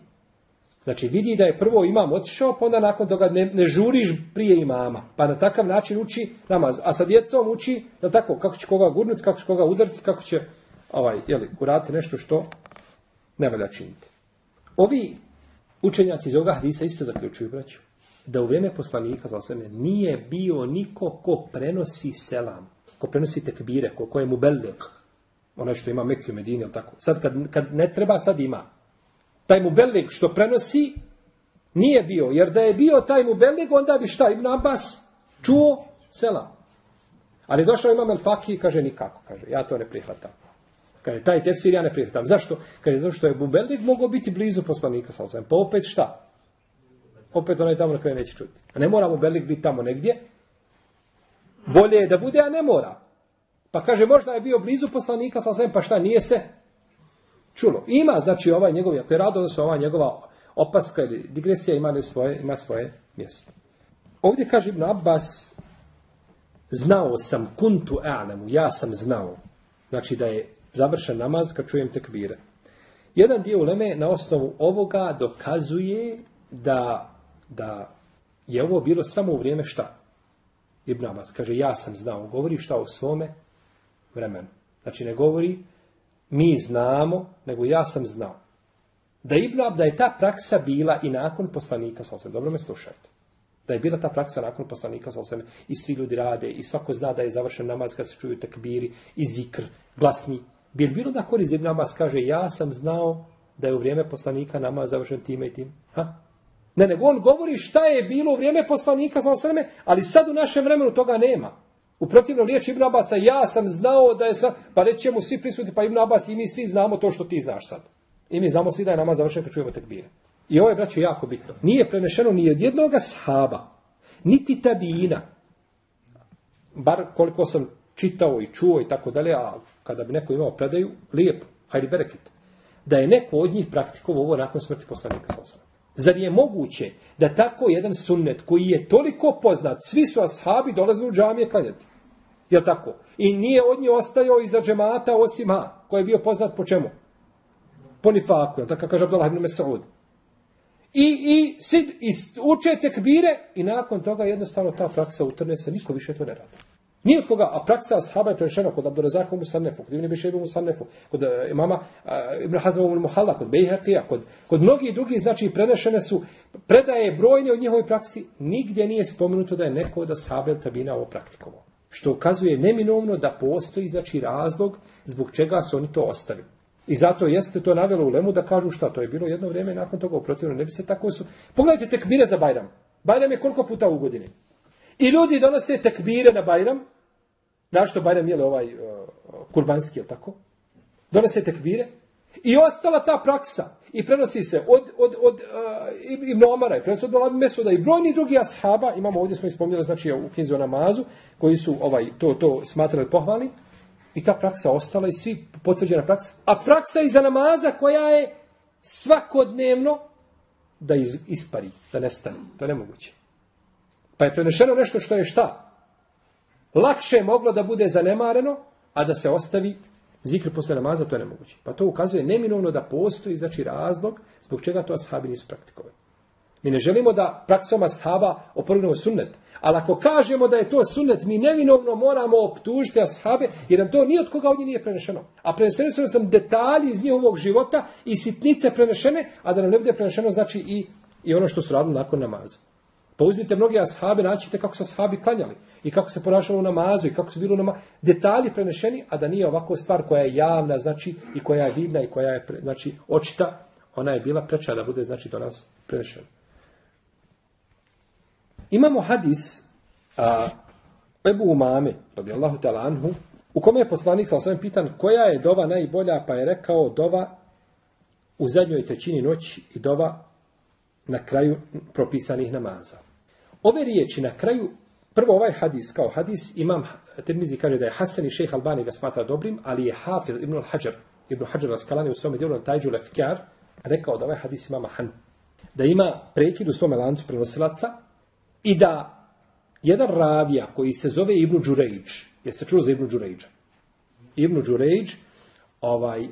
Znači vidi da je prvo imam otišao, pa onda nakon toga ne, ne žuriš prije imama. Pa na takav način uči namaz. A sa djecom uči, da tako, kako će koga gurnuti, kako će koga udariti, kako će ovaj, jeli, uraditi nešto što ne valja činiti. Ovi učenjaci iz ovoga hadisa isto zaključuju, braću, da u vrijeme poslanika, za osvrme, nije bio niko ko prenosi selam, ko prenosi tekbire, ko, ko je mu beldek, onaj što ima Mekiju Medine, ili tako. Sad kad, kad ne treba, sad ima. Taj mu beldek što prenosi, nije bio, jer da je bio taj mu beldek, onda bi šta, Ibn Abbas čuo selam. Ali došao imam El Fakih i kaže nikako, kaže, ja to ne prihvatam. Kaže, taj tefsir ja ne prihvatam. Zašto? Kaže, zato što je Bubeldik mogao biti blizu poslanika, sa osam. Pa opet šta? Opet onaj tamo na kraju neće čuti. A ne mora Bubelik biti tamo negdje. Bolje je da bude, a ne mora. Pa kaže, možda je bio blizu poslanika, sa osam, pa šta, nije se čulo. Ima, znači, ovaj njegov, ja te rado, odnosno ova njegova opaska ili digresija ima, svoje, ima svoje mjesto. Ovdje kaže Ibn Abbas, znao sam kuntu a'lamu, ja sam znao. Znači da je završen namaz kad čujem tekbire. Jedan dio uleme na osnovu ovoga dokazuje da, da je ovo bilo samo u vrijeme šta? Ibn Abbas kaže ja sam znao. Govori šta o svome vremenu. Znači ne govori mi znamo, nego ja sam znao. Da Ibn Abbas, da je ta praksa bila i nakon poslanika sa osam. Dobro me slušajte. Da je bila ta praksa nakon poslanika sa osam. I svi ljudi rade i svako zna da je završen namaz kad se čuju tekbiri i zikr, glasni Bi li bilo da korist Ibn Abbas kaže, ja sam znao da je u vrijeme poslanika nama završen time i tim? Ha? Ne, nego on govori šta je bilo u vrijeme poslanika, sa osreme, ali sad u našem vremenu toga nema. U protivnom riječ Ibn Abasa, ja sam znao da je sad, pa rećemo svi prisuti, pa Ibn Abbas i mi svi znamo to što ti znaš sad. I mi znamo svi da je nama završen kad čujemo tekbire. I ovo je, braćo, jako bitno. Nije prenešeno ni od jednog sahaba, niti tabijina, bar koliko sam čitao i čuo i tako dalje, a kada bi neko imao predaju, lijepo, hajde bereket, da je neko od njih praktikovao ovo nakon smrti poslanika sa osam. Zar je moguće da tako jedan sunnet koji je toliko poznat, svi su ashabi dolazili u džamije klanjati? Je tako? I nije od nje ostajao iza džemata osim ha, koji je bio poznat po čemu? Po nifaku, je tako kaže Abdullah ibn Mesaud. I, i, sid, i uče tekbire i nakon toga jednostavno ta praksa utrne se, niko više to ne radi. Nije od koga, a praksa ashaba je prenešena kod Abdurazaka u Musanefu, kod Ibn Bišebu u Musanefu, kod uh, imama uh, Ibn Hazma u Muhalla, kod Bejhaqija, kod, kod mnogih drugih, znači prenešene su predaje brojne od njihovoj praksi, nigdje nije spomenuto da je neko od ashaba ili tabina ovo praktikovao. Što ukazuje neminovno da postoji, znači, razlog zbog čega su oni to ostavili. I zato jeste to navjelo u Lemu da kažu šta, to je bilo jedno vrijeme nakon toga u protivno, ne bi se tako su... Pogledajte tekbire za Bajram. Bajram je koliko puta u godini? I ljudi donose tekbire na Bajram, našto Bajram je ovaj uh, kurbanski, je tako? Donose tekbire. I ostala ta praksa. I prenosi se od, od, od uh, Ibn Omara, i prenosi od Balabi Mesuda i brojni drugi ashaba, imamo ovdje smo ispomnili, znači u knjizu o namazu, koji su ovaj to to smatrali pohvali. I ta praksa ostala i svi potvrđena praksa. A praksa iza namaza koja je svakodnevno da iz, ispari, da nestane. To je nemoguće. Pa je prenešeno nešto što je šta? Lakše je moglo da bude zanemareno, a da se ostavi zikr posle namaza, to je nemoguće. Pa to ukazuje neminovno da postoji znači razlog zbog čega to ashabi nisu praktikovali. Mi ne želimo da praksom ashaba oporugnemo sunnet. Ali ako kažemo da je to sunnet, mi nevinovno moramo optužiti ashabe, jer nam to nije od koga od njih nije prenešeno. A prenešeno su nam detalji iz njihovog života i sitnice prenešene, a da nam ne bude prenešeno znači i, i ono što su radili nakon namaza. Pa uzmite mnogi ashabe, naćite kako su ashabi klanjali i kako se ponašalo u namazu i kako su bilo nama. Detalji prenešeni, a da nije ovako stvar koja je javna, znači, i koja je vidna i koja je, znači, očita, ona je bila preča da bude, znači, do nas prenešena. Imamo hadis a, Ebu Umame, radijallahu ta'ala anhu, u kome je poslanik sa osvijem pitan koja je dova najbolja, pa je rekao dova u zadnjoj trećini noći i dova na kraju propisanih namaza. Ove riječi na kraju, prvo ovaj hadis kao hadis, imam Tirmizi kaže da je Hasan i šejh Albani ga smatra dobrim, ali je Hafiz ibn al-Hajar, ibn al-Hajar Raskalani u svome dijelu na tajđu lefkjar, rekao da ovaj hadis ima mahan. Da ima prekid u svome lancu prenosilaca, I da jedan ravija koji se zove Ibn Đurejđ, jeste čuo za Ibn Đurejđa? Ibn Đurejđ, ovaj,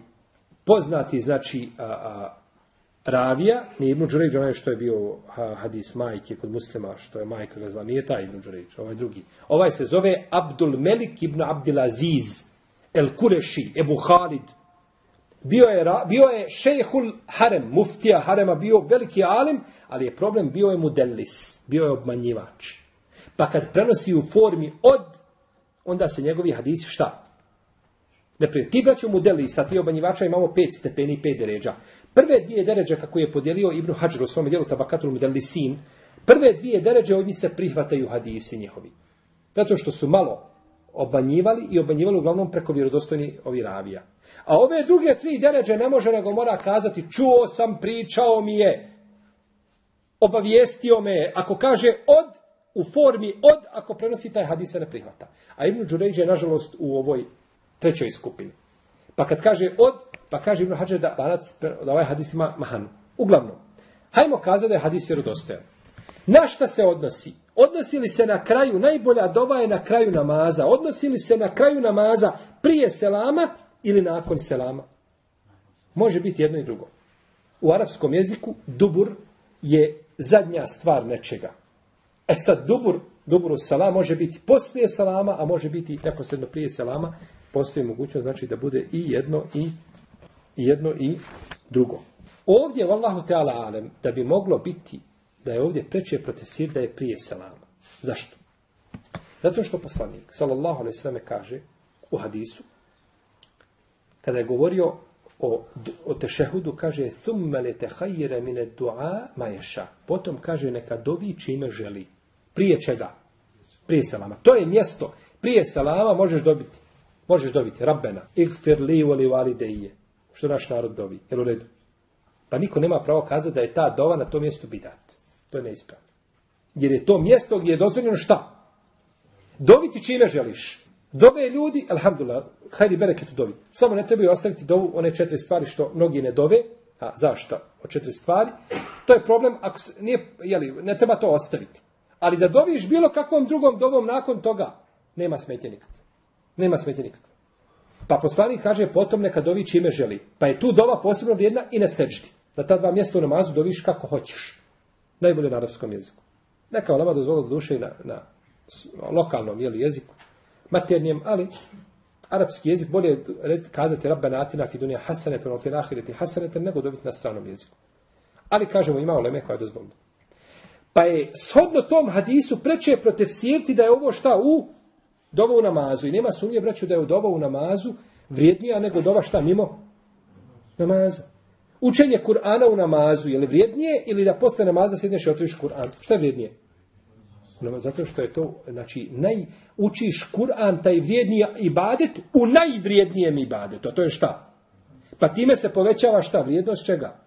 poznati, znači, a, a, ravija, nije Ibn Đurejđ, onaj što je bio hadis majke kod muslima, što je majka ga zva, nije taj Ibn Đurejđ, ovaj drugi. Ovaj se zove Abdul Melik ibn Abdelaziz, El Kureši, Ebu Halid, bio je, bio je šejhul harem, muftija harema, bio veliki alim, ali je problem, bio je mudelis, bio je obmanjivač. Pa kad prenosi u formi od, onda se njegovi hadisi šta? Ne prije, ti braću mudelisa, ti obmanjivača imamo pet stepeni pet deređa. Prve dvije deređe kako je podijelio Ibnu Hajar u svom dijelu Tabakatul Mudelisin, prve dvije deređe od njih se prihvataju hadisi njihovi. Zato što su malo obmanjivali i obmanjivali uglavnom preko vjerodostojni ovi ravija. A ove druge tri deređe ne može nego mora kazati čuo sam, pričao mi je, obavijestio me Ako kaže od, u formi od, ako prenosi taj hadis se ne prihvata. A Ibn Đurejđe je nažalost u ovoj trećoj skupini. Pa kad kaže od, pa kaže Ibn Hađer da, lanac, da ovaj hadis ima mahanu. Uglavnom, hajmo kazati da je hadis vjerodostojan. Na šta se odnosi? Odnosi li se na kraju, najbolja doba je na kraju namaza, odnosi li se na kraju namaza prije selama ili nakon selama. Može biti jedno i drugo. U arapskom jeziku dubur je zadnja stvar nečega. E sad dubur, dubur salam može biti poslije salama, a može biti neposredno prije salama. Postoji mogućnost znači da bude i jedno i, i jedno i drugo. Ovdje, vallahu teala alem, da bi moglo biti da je ovdje preče protiv sir da je prije selama. Zašto? Zato što poslanik, sallallahu alaihi sallam, kaže u hadisu, kada je govorio o, o tešehudu, kaže thumme le tehajire mine dua maješa. Potom kaže neka dovi čime želi. Prije čega? Prije selama. To je mjesto. Prije selama možeš dobiti. Možeš dobiti. Rabbena. Igfir li voli li. Što naš narod dovi. Jel u redu? Pa niko nema pravo kazati da je ta dova na tom mjestu bidat. To je neispravno. Jer je to mjesto gdje je dozvoljeno šta? Doviti čime želiš. Dove ljudi, alhamdulillah, hajdi bereketu dovi. Samo ne trebaju ostaviti dovu one četiri stvari što mnogi ne dove. A zašto? O četiri stvari. To je problem, ako se, nije, jeli, ne treba to ostaviti. Ali da doviš bilo kakvom drugom dovom nakon toga, nema smetje nikakve. Nema smetje nikakve. Pa poslanik kaže potom neka dovi čime želi. Pa je tu dova posebno vrijedna i na seđdi. Na ta dva mjesta u namazu doviš kako hoćeš. Najbolje na arapskom jeziku. Neka olama dozvola do duše i na, na lokalnom jeli, jeziku. Maternijem, ali arapski jezik bolje je rec- kazati rabbena atina fi dunija hasaneten wa fil ahireti hasaneten nego dobiti na stranom jeziku. Ali kažemo ima oleme koja je dozvoljena. Pa je shodno tom hadisu preče protefsirti da je ovo šta u dova u namazu. I nema sumnje, braću, da je u dova u namazu vrijednija nego dova šta mimo namaza. Učenje Kur'ana u namazu je li vrijednije ili da posle namaza sjedneš i otvoriš Kur'an? Šta je vrijednije? Zato što je to, znači, naj, učiš Kur'an, taj vrijedniji ibadet, u najvrijednijem ibadetu. A to je šta? Pa time se povećava šta? Vrijednost čega?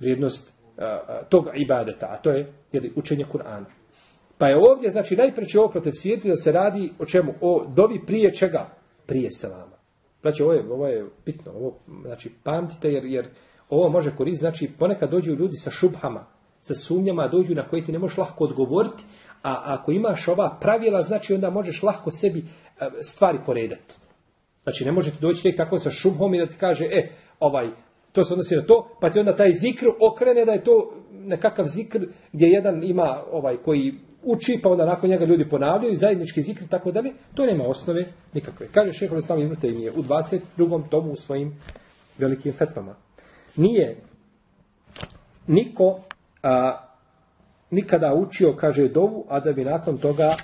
Vrijednost a, a, tog ibadeta, a to je jeli, učenje Kur'ana. Pa je ovdje, znači, najpreće ovo protefsiriti da se radi o čemu? O dovi prije čega? Prije selama. Znači, ovo je, ovo je bitno. Ovo, znači, pamtite, jer, jer ovo može koristiti. Znači, ponekad dođu ljudi sa šubhama, sa sumnjama, dođu na koje ti ne možeš lahko odgovoriti, a ako imaš ova pravila, znači, onda možeš lahko sebi e, stvari poredati. Znači, ne možete doći tek tako sa šubhom i da ti kaže, e, ovaj, to se odnosi na to, pa ti onda taj zikr okrene da je to nekakav zikr gdje jedan ima ovaj koji uči, pa onda nakon njega ljudi ponavljaju, zajednički zikr tako dalje, to nema osnove nikakve. Kaže šehol Islam Ibn Taymije u 22. tomu u svojim velikim fetvama. Nije niko a, nikada učio, kaže, dovu, a da bi nakon toga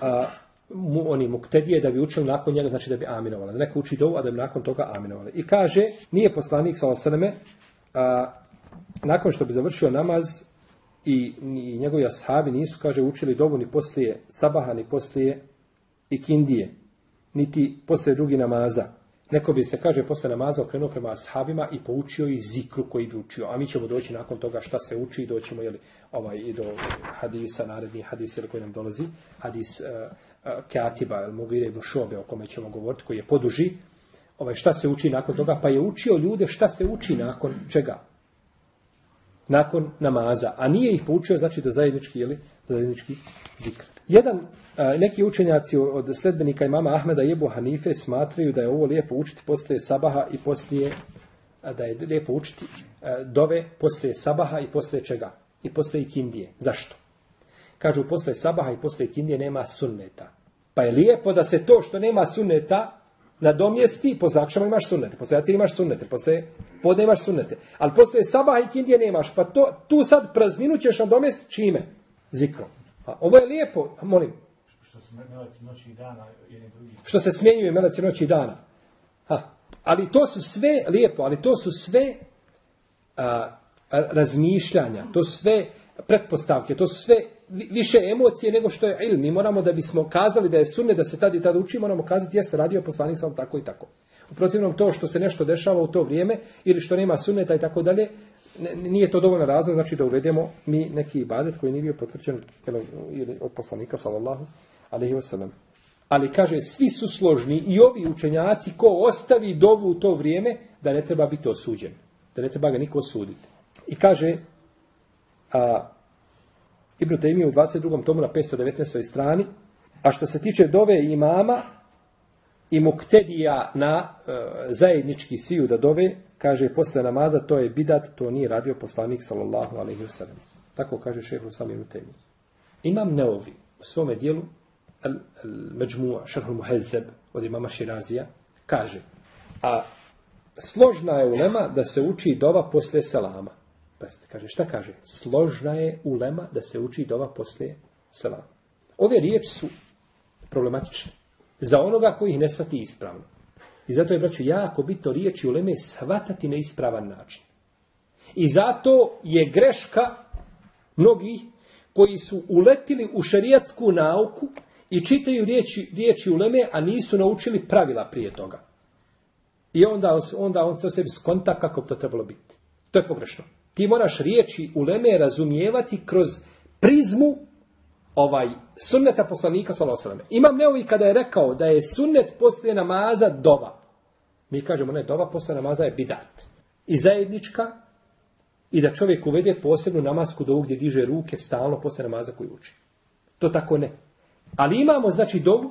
a, mu, oni muktedije da bi učili nakon njega, znači da bi aminovali. Da neko uči dovu, a da bi nakon toga aminovali. I kaže, nije poslanik sa osaname, a, nakon što bi završio namaz i, i njegovi ashabi nisu, kaže, učili dovu ni poslije sabaha, ni poslije ikindije, niti poslije drugi namaza. Neko bi se, kaže, posle namaza okrenuo prema ashabima i poučio i zikru koji bi učio. A mi ćemo doći nakon toga šta se uči i doćemo jeli, ovaj, i do hadisa, naredni hadis ili koji nam dolazi. Hadis uh, uh, Katiba, Mugire ibn Šobe, o kome ćemo govoriti, koji je poduži. Ovaj, šta se uči nakon toga? Pa je učio ljude šta se uči nakon čega? Nakon namaza, a nije ih poučio, znači da zajednički, jeli, da zajednički zikr. Jedan, a, neki učenjaci od sledbenika imama Ahmeda i Ebu Hanife smatraju da je ovo lijepo učiti poslije sabaha i poslije, a, da je lijepo učiti a, dove poslije sabaha i poslije čega? I poslije ikindije. Zašto? Kažu, poslije sabaha i poslije ikindije nema sunneta. Pa je lijepo da se to što nema sunneta na domjesti, posle akšama imaš sunnete, posle jaci imaš sunnete, posle podne imaš sunnete. Ali posle sabaha i kindije nemaš, pa to, tu sad prazninu ćeš na domjesti čime? Zikrom. A ovo je lijepo, molim, što su meleci noći i dana drugi. što se smjenjuje meleci noći i dana. Ha. Ali to su sve, lijepo, ali to su sve a, a, razmišljanja, to su sve pretpostavke, to su sve više emocije nego što je ilm. Mi moramo da bismo kazali da je sunne da se tad i tad uči, moramo kazati jeste radio poslanik sam tako i tako. U protivnom to što se nešto dešava u to vrijeme ili što nema sunneta i tako dalje, nije to dovoljno razlog, znači da uvedemo mi neki ibadet koji nije bio potvrđen jel, ili od poslanika sallallahu alaihi wasallam. Ali kaže, svi su složni i ovi učenjaci ko ostavi dovu u to vrijeme, da ne treba biti osuđen. Da ne treba ga niko osuditi. I kaže, a, Ibn Taymi u 22. tomu na 519. strani, a što se tiče dove imama i muktedija na e, zajednički siju da dove, kaže posle namaza, to je bidat, to nije radio poslanik sallallahu alaihi wa sallam. Tako kaže šehr sam Ibn Taymi. Imam Neovi u svome dijelu al, al Međmua, šarhul muhezeb od imama Širazija, kaže, a složna je ulema da se uči dova posle selama. Pazite, kaže, šta kaže? Složna je ulema da se uči dova posle selama. Ove riječi su problematične. Za onoga koji ih ne svati ispravno. I zato je, braću, jako bitno riječi uleme svatati na ispravan način. I zato je greška mnogih koji su uletili u šerijatsku nauku i čitaju riječi, riječi uleme, a nisu naučili pravila prije toga. I onda, onda on se o sebi skonta kako bi to trebalo biti. To je pogrešno. Ti moraš riječi uleme razumijevati kroz prizmu ovaj sunneta poslanika sallallahu alejhi ve sellem. Imam Neovi kada je rekao da je sunnet poslije namaza dova. Mi kažemo ne, dova poslije namaza je bidat. I zajednička i da čovjek uvede posebnu namasku dovu gdje diže ruke stalno poslije namaza koji uči. To tako ne. Ali imamo znači dovu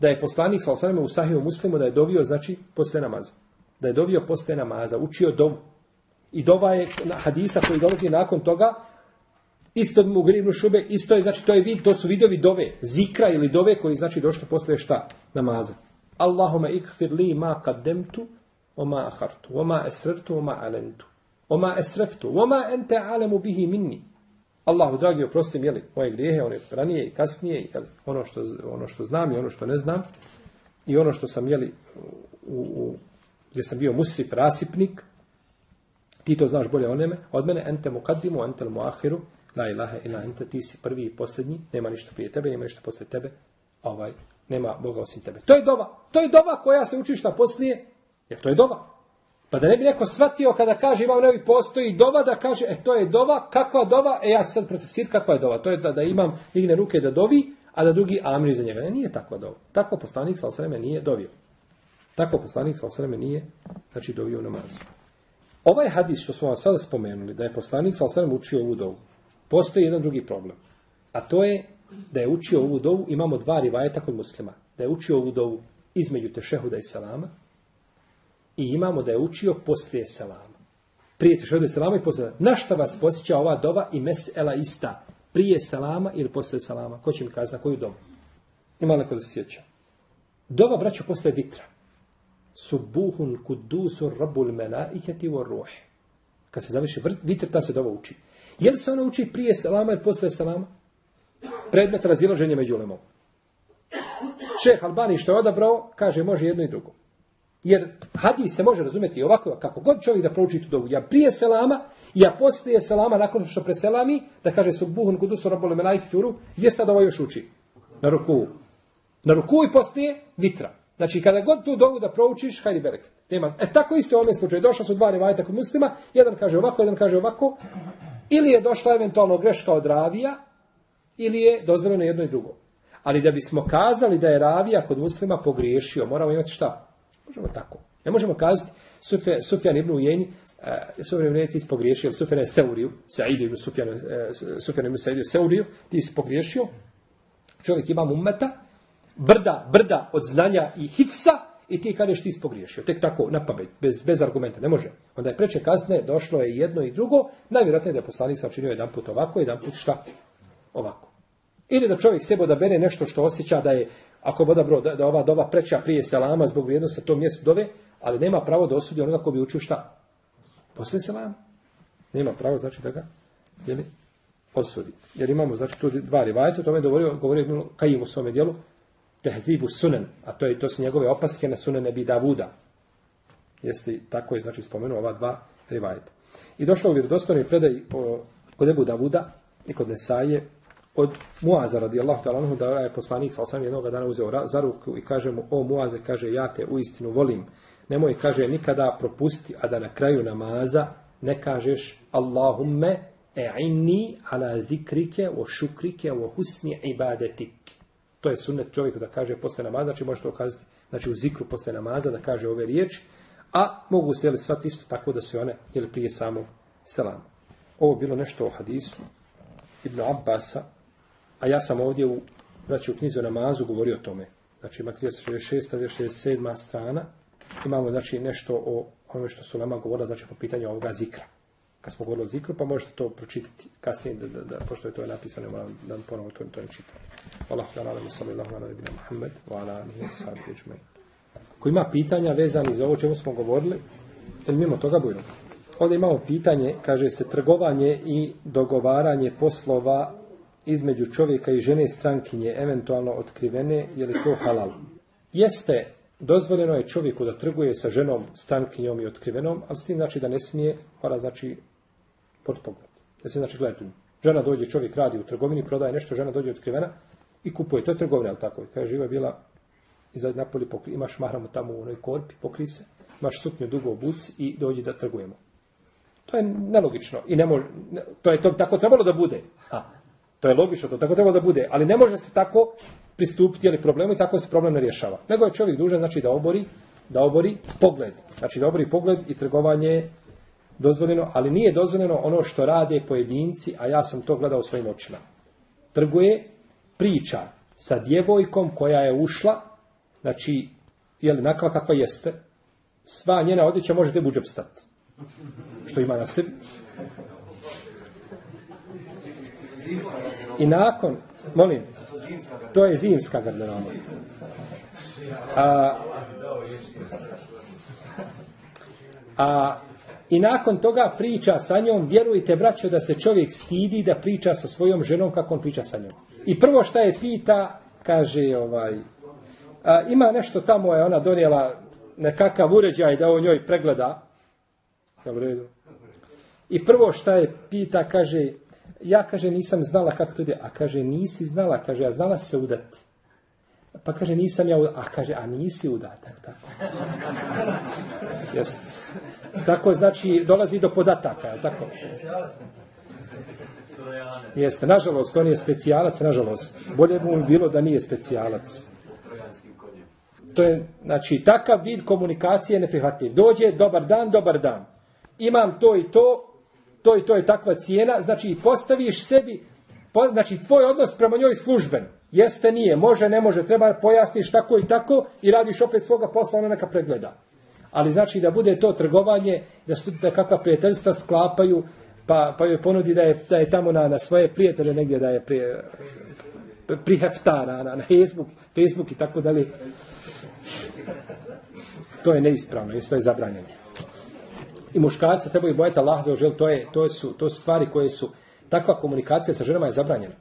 da je poslanik sallallahu alejhi ve sellem u Sahihu muslimu da je dovio, znači, posle namaza. Da je dovio posle namaza, učio dovu. I dova je na hadisa koji dolazi nakon toga, isto mu gribnu šube, isto je, znači, to je vid, to su vidovi dove, zikra ili dove koji, znači, došli posle šta? Namaza. Allahuma ikfir li ma kaddemtu, oma ahartu, oma esrertu, oma alentu, oma esreftu, oma ente alemu bihi minni. Allahu dragi oprosti mi jeli, moje grijehe, one ranije i kasnije, jeli, ono, što, ono što znam i ono što ne znam, i ono što sam jeli, u, u, gdje sam bio musrif, rasipnik, ti to znaš bolje od mene, od mene, ente muqaddimu, ente muahiru, la ilaha ila ente, ti si prvi i posljednji, nema ništa prije tebe, nema ništa posle tebe, ovaj, nema Boga osim tebe. To je dova, to je dova koja se uči šta poslije, jer to je dova. Pa da ne bi neko shvatio kada kaže imam nevi postoji dova da kaže e to je dova, kakva dova, e ja sam sad protiv sit, kakva je dova. To je da, da imam igne ruke da dovi, a da drugi amri za njega. Ne, nije takva dova. Tako poslanik sa osreme nije dovio. Tako poslanik sa osreme nije, znači dovio namazu. Ovaj hadis što smo vam sada spomenuli, da je poslanik sa osam učio ovu dovu, postoji jedan drugi problem. A to je da je učio ovu dovu, imamo dva rivajeta kod muslima. Da je učio ovu dovu između tešehuda i salama, I imamo da je učio poslije selama. Prije tešehuda selama i poslije salama. Na šta vas posjeća ova doba i mesela ista? Prije selama ili poslije selama? Ko će mi kazati na koju dovu? Ima neko da se sjeća. Doba, braćo, poslije vitra. Subuhun kudusu rabul melaiketi wa ruh. Kad se završi vitr, ta se dova uči. Je li se ona uči prije selama ili posle selama? Predmet razilaženja među lemom. Šeh Albani što je odabrao, kaže može jedno i drugo. Jer hadis se može razumjeti ovako, kako god čovjek da prouči tu dovu. Ja prije selama, ja poslije selama, nakon što preselami, da kaže subuhun kudu rabbul rabole melajki turu, gdje sta dova još uči? Na ruku. Na ruku i poslije vitra. Znači, kada god tu dovu da proučiš, hajdi bereket. Nema. E tako isto u ovom slučaju. Došla su dva rivajta kod muslima, jedan kaže ovako, jedan kaže ovako. Ili je došla eventualno greška od ravija, ili je dozvoljeno jedno i drugo. Ali da bismo kazali da je ravija kod muslima pogriješio, moramo imati šta? Možemo tako. Ne možemo kazati Sufjan, Sufjan ibn Ujeni, uh, eh, Sufjan ibn Ujeni ti si pogriješio, Sufjan je Seuriju, Saidu ibn Sufjan, uh, Sufjan ibn Saidu Seuriju, ti si pogriješio. Čovjek ima ummeta, brda, brda od znanja i hifsa, i ti kažeš ti spogriješio. Tek tako, na pamet, bez, bez argumenta, ne može. Onda je preče kasne, došlo je jedno i drugo, najvjerojatnije da je poslanik sam činio jedan put ovako, jedan put šta? Ovako. Ili da čovjek sebo da bere nešto što osjeća da je ako boda bro, da, da ova dova preća prije selama zbog vrijednosti to mjestu dove, ali nema pravo da osudi onoga ko bi učio šta? Posle selama. Nema pravo, znači da ga jeli, osudi. Jer imamo, znači, tu dva rivajta, o tome je govorio, govorio Kajim u svome dijelu, tehzibu sunen, a to, je, to su njegove opaske na sunene bi Davuda. Jeste, tako je, znači, spomenuo ova dva rivajeta. I došlo u vjerodostojnoj predaj o, kod Ebu Davuda i kod Nesaje, od Muaza radijallahu ta'ala anhu da je poslanik sa osam jednog dana uzeo za ruku i kaže mu, o Muaze, kaže, ja te u istinu volim. Nemoj, kaže, nikada propusti, a da na kraju namaza ne kažeš Allahumme e'inni ala zikrike o šukrike o husni ibadetik. To je sunnet čovjeku da kaže posle namaza, znači može to kazati znači u zikru posle namaza da kaže ove riječi, a mogu se jeli svat isto tako da su one jeli prije samog selama. Ovo bilo nešto o hadisu Ibn Abbasa, A ja sam ovdje u, znači, u knjizu namazu govorio o tome. Znači, ima 36. 67. strana. Imamo, znači, nešto o onome što su nama govorila, znači, po pitanju ovoga zikra. Kad smo govorili o zikru, pa možete to pročitati kasnije, da, da, da, pošto je to napisano, moram da vam ponovo to, to ne čitam. Allahu ta'ala, alamu sallallahu ala nebina Muhammed, wa ala alihi sahbihi ajma'in. Ko ima pitanja vezani za ovo čemu smo govorili, ili mimo toga bujno. Ovdje imamo pitanje, kaže se, trgovanje i dogovaranje poslova između čovjeka i žene strankinje eventualno otkrivene, je li to halal? Jeste, dozvoljeno je čovjeku da trguje sa ženom, stankinjom i otkrivenom, ali s tim znači da ne smije, mora znači pod pogled. Ne smije znači gledati. Žena dođe, čovjek radi u trgovini, prodaje nešto, žena dođe otkrivena i kupuje. To je trgovina, ali tako? Kaže, živa je bila iza napolje, pokri, imaš mahramu tamo u onoj korpi, pokri se, imaš suknju dugo obuc i dođi da trgujemo. To je nelogično i ne može, to je to tako trebalo da bude. A, To je logično, to tako trebalo da bude, ali ne može se tako pristupiti ali problemu i tako se problem ne rješava. Nego je čovjek dužan znači da obori, da obori pogled. Znači da obori pogled i trgovanje dozvoljeno, ali nije dozvoljeno ono što rade pojedinci, a ja sam to gledao svojim očima. Trguje priča sa djevojkom koja je ušla znači, je li nakva kakva jeste, sva njena odjeća može te buđe. Što ima na sebi. I nakon, molim, to je zimska garderoba. A, a, I nakon toga priča sa njom, vjerujte braćo da se čovjek stidi da priča sa svojom ženom kako on priča sa njom. I prvo šta je pita, kaže ovaj, a, ima nešto tamo je ona donijela nekakav uređaj da on njoj pregleda. Jel u redu? I prvo šta je pita, kaže, ja kaže nisam znala kako to ide, a kaže nisi znala, kaže ja znala se udati. Pa kaže nisam ja udat, a kaže a nisi udat, tako. Jest. Tako znači dolazi do podataka, je tako? Jeste, nažalost, on je specijalac, nažalost. Bolje bi bilo da nije specijalac. To je, znači, takav vid komunikacije je neprihvatljiv. Dođe, dobar dan, dobar dan. Imam to i to, to i to je takva cijena, znači postaviš sebi, po, znači tvoj odnos prema njoj služben, jeste, nije, može, ne može, treba pojasniš tako i tako i radiš opet svoga posla, ona neka pregleda. Ali znači da bude to trgovanje, da su da kakva prijateljstva sklapaju, pa, pa joj ponudi da je, da je tamo na, na svoje prijatelje negdje da je prije, prihefta na, na, na Facebook, Facebook i tako dalje. To je neispravno, to je zabranjeno. I muškarca trebaju bojati Allah za ožel, to, je, to, su, to su stvari koje su, takva komunikacija sa ženama je zabranjena.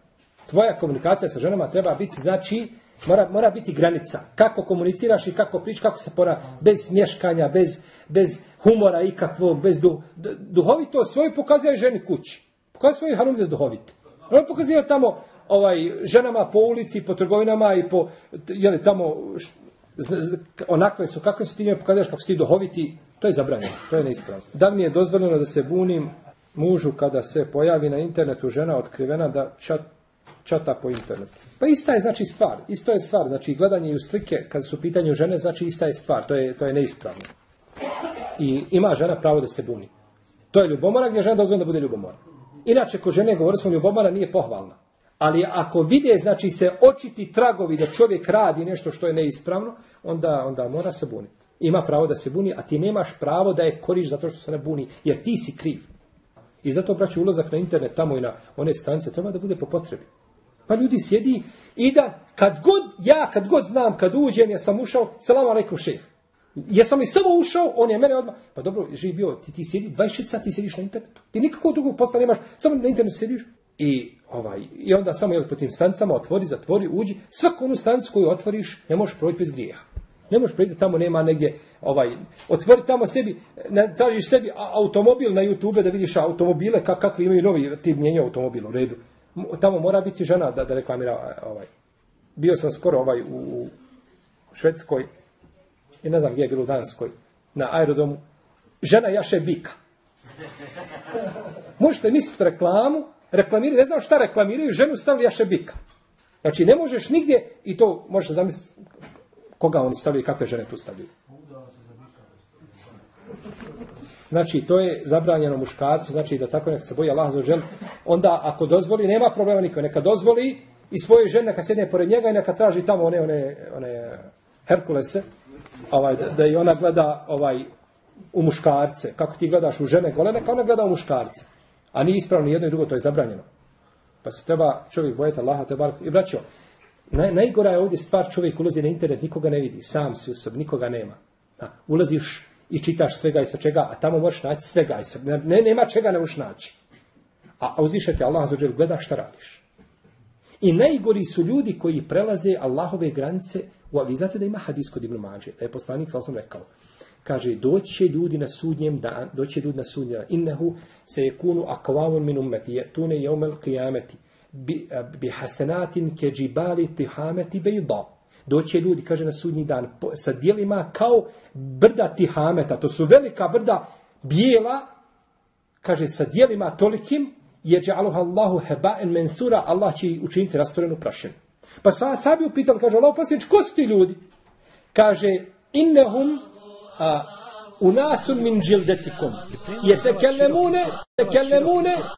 Tvoja komunikacija sa ženama treba biti, znači, mora, mora biti granica. Kako komuniciraš i kako pričaš, kako se pora, bez smješkanja, bez, bez humora ikakvog, bez du, du, duhovito svoju pokazuje ženi kući. Pokazuje svoju harum bez duhovite. On pokazuje tamo ovaj ženama po ulici, po trgovinama i po, jeli, tamo, onakve su, kakve su ti njoj pokazuješ, kako si ti duhoviti, to je zabranjeno, to je neispravno. Da li mi je dozvoljeno da se bunim mužu kada se pojavi na internetu žena otkrivena da čat, čata po internetu? Pa ista je znači stvar, isto je stvar, znači gledanje u slike kad su pitanju žene, znači ista je stvar, to je, to je neispravno. I ima žena pravo da se buni. To je ljubomora gdje žena dozvoljena da bude ljubomora. Inače, ko žene govori smo ljubomora nije pohvalna. Ali ako vide, znači se očiti tragovi da čovjek radi nešto što je neispravno, onda, onda mora se buniti. Ima pravo da se buni, a ti nemaš pravo da je koriš zato što se ne buni, jer ti si kriv. I zato, braću, ulazak na internet tamo i na one stanice treba da bude po potrebi. Pa ljudi sjedi i da, kad god, ja kad god znam, kad uđem, ja sam ušao, salam alaikum šeh. Jesam li samo ušao, on je mene odmah, pa dobro, živi bio, ti, ti sjedi 26 sati, ti sjediš na internetu. Ti nikakvog drugog posla nemaš, samo na internetu sjediš. I ovaj i onda samo jel po tim stancama otvori, zatvori, uđi. Svaku onu stancu koju otvoriš, ne možeš proći bez grijeha. Ne možeš proći tamo nema negdje ovaj otvori tamo sebi, ne, tražiš sebi automobil na YouTube da vidiš automobile kak, kakvi imaju novi tip mijenja automobil u redu. Tamo mora biti žena da da reklamira ovaj. Bio sam skoro ovaj u, u Švedskoj i ne znam gdje je bilo u Danskoj na aerodomu, žena jaše bika. Možete misliti reklamu reklamiraju, ne znam šta reklamiraju, ženu stavili jaše bika. Znači, ne možeš nigdje, i to možeš zamisliti koga oni stavljaju i kakve žene tu stavljaju. Znači, to je zabranjeno muškarcu, znači da tako neka se boji Allah za žel. Onda, ako dozvoli, nema problema nikome. Neka dozvoli i svoje žene neka sjedne pored njega i neka traži tamo one, one, one Herkulese, ovaj, da, da i ona gleda ovaj, u muškarce. Kako ti gledaš u žene gole, neka ona gleda u muškarce. A nije ispravno ni jedno i drugo, to je zabranjeno. Pa se treba čovjek bojati Allaha te bar. I braćo, naj, najgora je ovdje stvar čovjek ulazi na internet, nikoga ne vidi, sam si u sobi, nikoga nema. Da, ulaziš i čitaš svega i sa čega, a tamo možeš naći svega i sa ne, nema čega ne možeš naći. A, a uzvišati Allah za džel, gleda šta radiš. I najgori su ljudi koji prelaze Allahove granice, u, vi znate da ima hadis kod Ibn Mađe, da je poslanik, sam rekao, kaže doće ljudi na sudnjem dan doće ljudi na sudnjem innehu se yakunu aqwamun min ummati yatuna yawm al-qiyamati bi, bi hasanatin ke jibali tihamati bayda doće ljudi kaže na sudnji dan po, sa dijelima kao brda tihameta. To su velika brda bijela kaže sa dijelima tolikim je ja'aluha Allahu haba'an mansura Allah će učiniti rastorenu prašinu. Pa sa sabi upitali kaže Allah poslanic ko su ti ljudi? Kaže innahum unasun min džildetikum. Je se kellemune